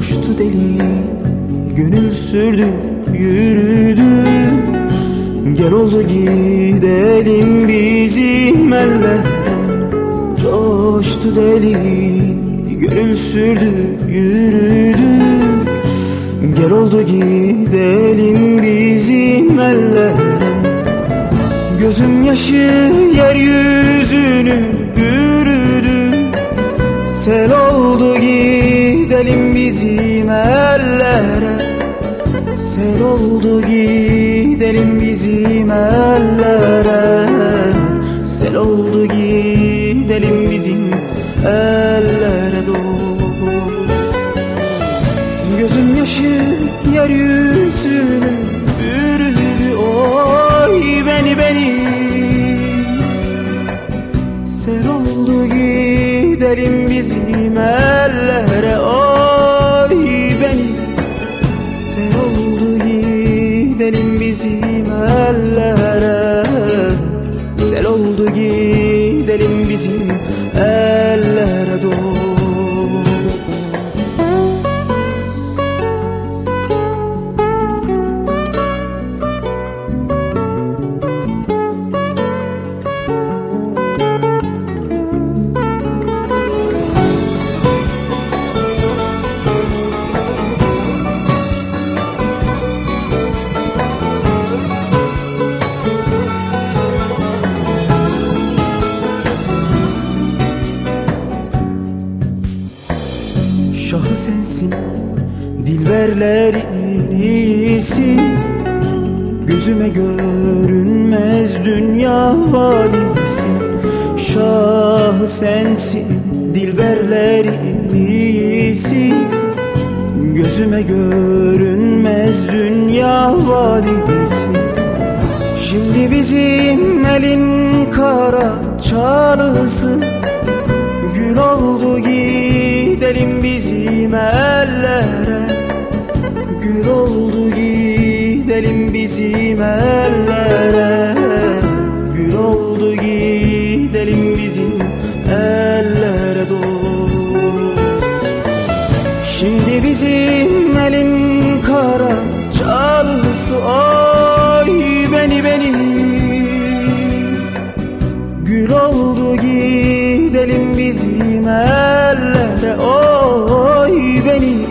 Coştu deli Gönül sürdü yürüdü. Gel oldu gidelim bizim ellere Coştu deli Gönül sürdü yürüdü. Gel oldu gidelim bizim ellere Gözüm yaşı yeryüzünü bürüdü bizim ellere Sel oldu gidelim bizim ellere. Sel oldu gidelim bizim ellere dost. Gözüm yaşı yeryüzünü bürüdü Oy beni beni. Sel oldu gidelim bizim ellere Oy gidelim sensin. Dilberlerin iyisi. Gözüme görünmez dünya valisi. Şahı sensin Dilberlerin iyisi. Gözüme görünmez dünya valisi. Şimdi bizim elin kara çalısı gidelim bizim ellere. Gün oldu gidelim bizim ellere. Gün oldu gidelim bizim ellere dost Şimdi bizim elin kara çalısı Ay beni beni. Gül oldu gidelim bizim ellere Oy beni Gül oldu